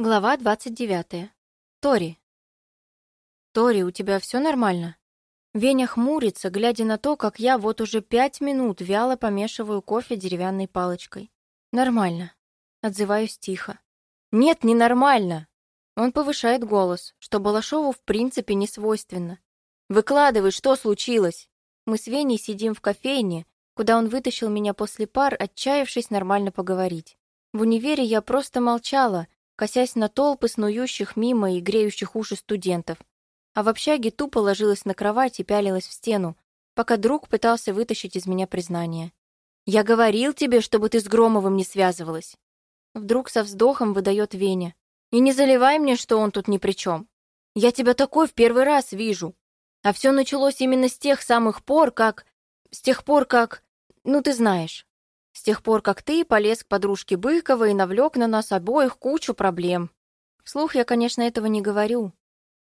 Глава 29. Тори. «Тори, у тебя все нормально?» Веня хмурится, глядя на то, как я вот уже пять минут вяло помешиваю кофе деревянной палочкой. «Нормально». Отзываюсь тихо. «Нет, не нормально!» Он повышает голос, что Балашову в принципе не свойственно. «Выкладывай, что случилось?» Мы с Веней сидим в кофейне, куда он вытащил меня после пар, отчаявшись нормально поговорить. В универе я просто молчала, косясь на толпы снующих мимо и греющих уши студентов. А в общаге тупо ложилась на кровать и пялилась в стену, пока друг пытался вытащить из меня признание. «Я говорил тебе, чтобы ты с Громовым не связывалась!» Вдруг со вздохом выдает Веня. «И не заливай мне, что он тут ни при чем. Я тебя такой в первый раз вижу. А все началось именно с тех самых пор, как... С тех пор, как... Ну, ты знаешь. С тех пор, как ты полез к подружке Быкова и навлек на нас обоих кучу проблем. Вслух я, конечно, этого не говорю.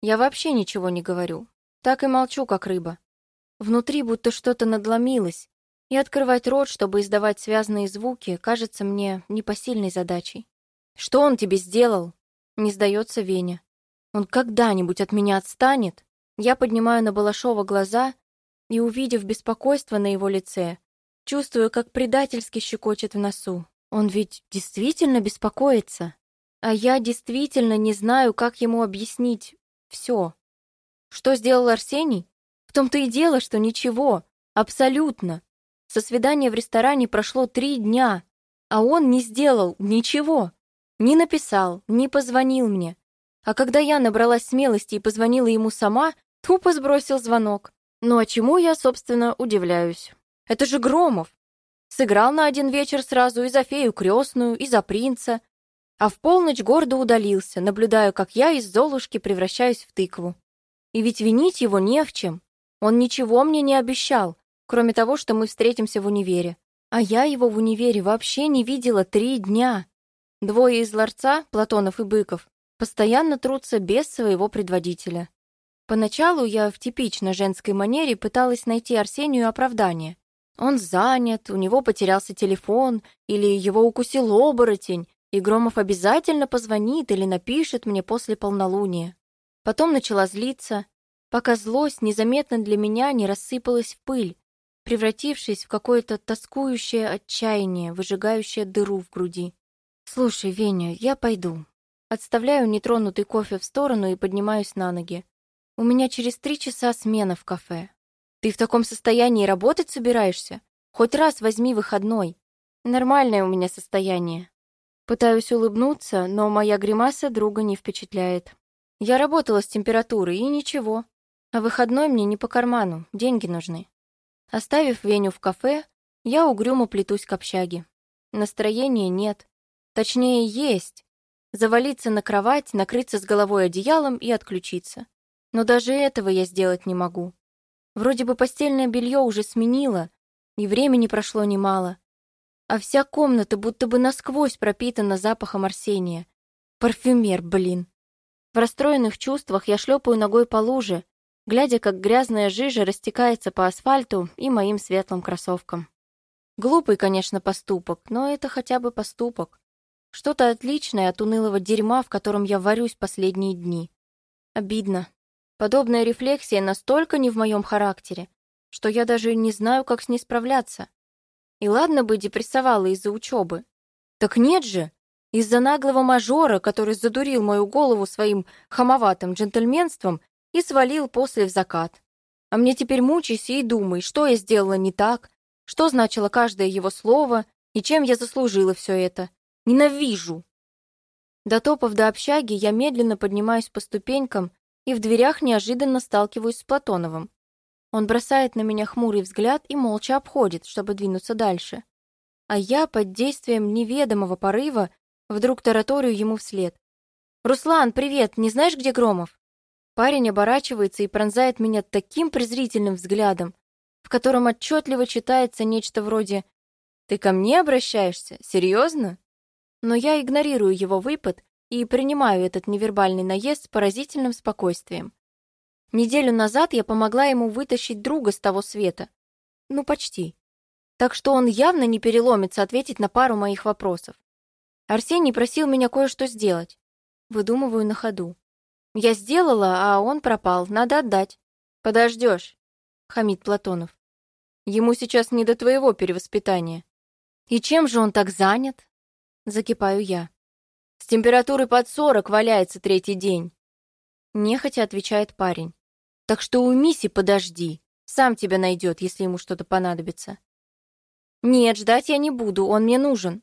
Я вообще ничего не говорю. Так и молчу, как рыба. Внутри будто что-то надломилось, и открывать рот, чтобы издавать связанные звуки, кажется мне непосильной задачей. «Что он тебе сделал?» Не сдается Веня. «Он когда-нибудь от меня отстанет?» Я поднимаю на Балашова глаза и, увидев беспокойство на его лице, Чувствую, как предательски щекочет в носу. Он ведь действительно беспокоится. А я действительно не знаю, как ему объяснить все. Что сделал Арсений? В том-то и дело, что ничего. Абсолютно. Со свидания в ресторане прошло три дня, а он не сделал ничего. Не написал, не позвонил мне. А когда я набралась смелости и позвонила ему сама, тупо сбросил звонок. Ну а чему я, собственно, удивляюсь? Это же Громов. Сыграл на один вечер сразу и за фею крестную, и за принца. А в полночь гордо удалился, наблюдая, как я из Золушки превращаюсь в тыкву. И ведь винить его не в чем. Он ничего мне не обещал, кроме того, что мы встретимся в универе. А я его в универе вообще не видела три дня. Двое из ларца, Платонов и Быков, постоянно трутся без своего предводителя. Поначалу я в типично женской манере пыталась найти Арсению оправдание. Он занят, у него потерялся телефон, или его укусил оборотень, и Громов обязательно позвонит или напишет мне после полнолуния. Потом начала злиться, пока злость незаметно для меня не рассыпалась в пыль, превратившись в какое-то тоскующее отчаяние, выжигающее дыру в груди. «Слушай, Веня, я пойду». Отставляю нетронутый кофе в сторону и поднимаюсь на ноги. У меня через три часа смена в кафе. Ты в таком состоянии работать собираешься? Хоть раз возьми выходной. Нормальное у меня состояние. Пытаюсь улыбнуться, но моя гримаса друга не впечатляет. Я работала с температурой, и ничего. А выходной мне не по карману, деньги нужны. Оставив Веню в кафе, я угрюмо плетусь к общаге. Настроения нет. Точнее, есть. Завалиться на кровать, накрыться с головой одеялом и отключиться. Но даже этого я сделать не могу. Вроде бы постельное белье уже сменила, и времени прошло немало. А вся комната будто бы насквозь пропитана запахом Арсения. Парфюмер, блин. В расстроенных чувствах я шлепаю ногой по луже, глядя, как грязная жижа растекается по асфальту и моим светлым кроссовкам. Глупый, конечно, поступок, но это хотя бы поступок. Что-то отличное от унылого дерьма, в котором я варюсь последние дни. Обидно. Подобная рефлексия настолько не в моем характере, что я даже не знаю, как с ней справляться. И ладно бы депрессовала из-за учебы. Так нет же! Из-за наглого мажора, который задурил мою голову своим хамоватым джентльменством и свалил после в закат. А мне теперь мучайся и думай, что я сделала не так, что значило каждое его слово и чем я заслужила все это. Ненавижу! Дотопав до общаги, я медленно поднимаюсь по ступенькам и в дверях неожиданно сталкиваюсь с Платоновым. Он бросает на меня хмурый взгляд и молча обходит, чтобы двинуться дальше. А я, под действием неведомого порыва, вдруг тараторию ему вслед. «Руслан, привет! Не знаешь, где Громов?» Парень оборачивается и пронзает меня таким презрительным взглядом, в котором отчетливо читается нечто вроде «Ты ко мне обращаешься? Серьезно?» Но я игнорирую его выпад и принимаю этот невербальный наезд с поразительным спокойствием. Неделю назад я помогла ему вытащить друга с того света. Ну, почти. Так что он явно не переломится ответить на пару моих вопросов. Арсений просил меня кое-что сделать. Выдумываю на ходу. Я сделала, а он пропал, надо отдать. Подождешь, хамит Платонов. Ему сейчас не до твоего перевоспитания. И чем же он так занят? Закипаю я. С температурой под сорок валяется третий день. Нехотя отвечает парень. Так что у Миси подожди. Сам тебя найдет, если ему что-то понадобится. Нет, ждать я не буду, он мне нужен.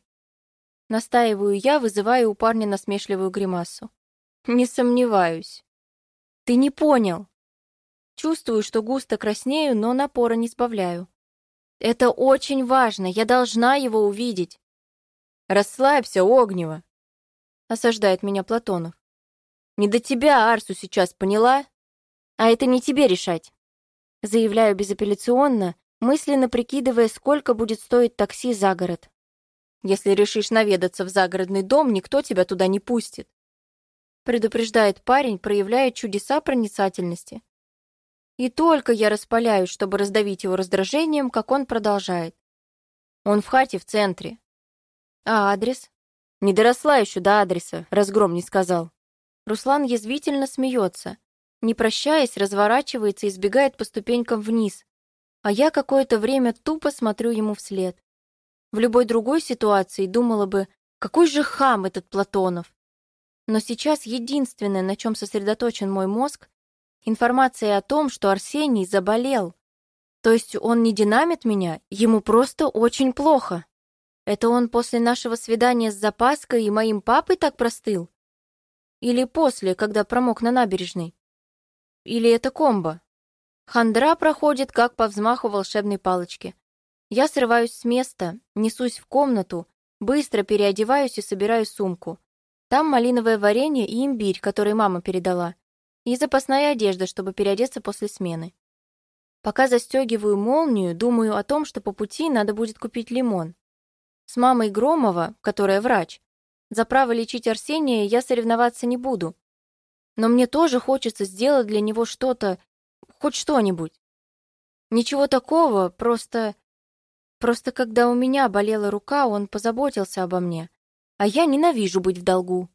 Настаиваю я, вызывая у парня насмешливую гримасу. Не сомневаюсь. Ты не понял. Чувствую, что густо краснею, но напора не сбавляю. Это очень важно, я должна его увидеть. Расслабься, Огнева, осаждает меня Платонов. Не до тебя, Арсу, сейчас поняла? А это не тебе решать. Заявляю безапелляционно, мысленно прикидывая, сколько будет стоить такси за город. Если решишь наведаться в загородный дом, никто тебя туда не пустит. Предупреждает парень, проявляя чудеса проницательности. И только я распаляюсь, чтобы раздавить его раздражением, как он продолжает. Он в хате в центре. А адрес? Не доросла еще до адреса, разгром не сказал. Руслан язвительно смеется. Не прощаясь, разворачивается и сбегает по ступенькам вниз. А я какое-то время тупо смотрю ему вслед. В любой другой ситуации думала бы, какой же хам этот Платонов. Но сейчас единственное, на чем сосредоточен мой мозг, информация о том, что Арсений заболел. То есть он не динамит меня, ему просто очень плохо. Это он после нашего свидания с запаской и моим папой так простыл? Или после, когда промок на набережной? Или это комбо? Хандра проходит, как по взмаху волшебной палочки. Я срываюсь с места, несусь в комнату, быстро переодеваюсь и собираю сумку. Там малиновое варенье и имбирь, который мама передала, и запасная одежда, чтобы переодеться после смены. Пока застегиваю молнию, думаю о том, что по пути надо будет купить лимон. С мамой Громова, которая врач, за право лечить Арсения я соревноваться не буду. Но мне тоже хочется сделать для него что-то, хоть что-нибудь. Ничего такого, просто Просто когда у меня болела рука, он позаботился обо мне. А я ненавижу быть в долгу.